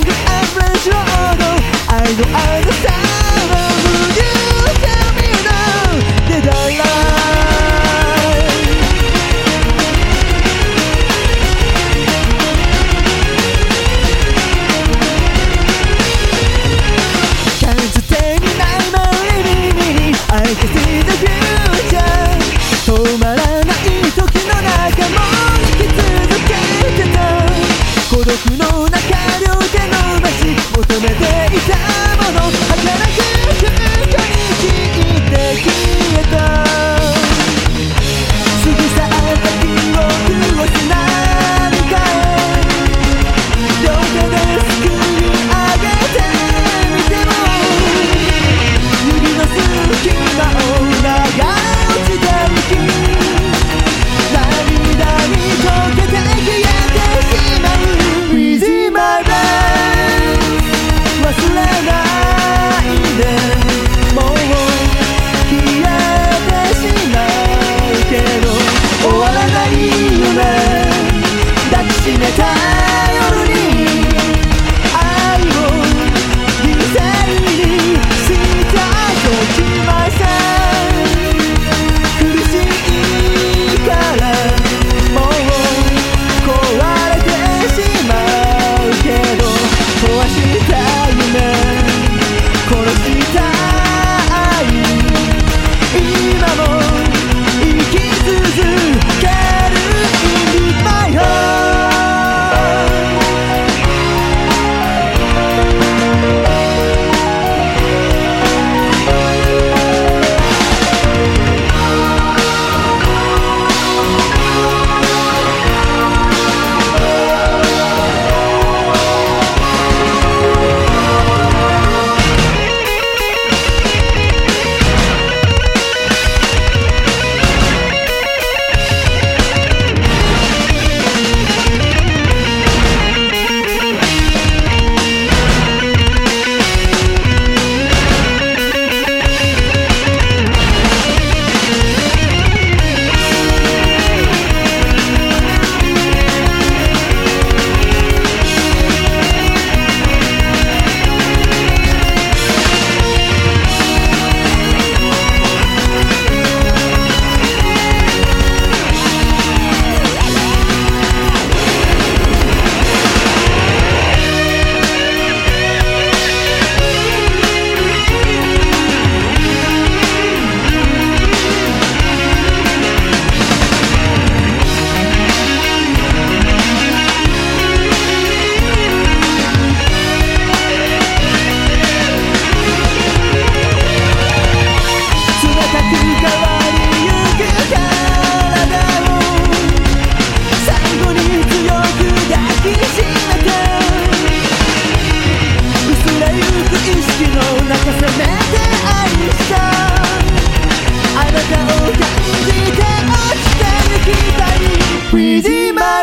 studying average road I don't understand Bye.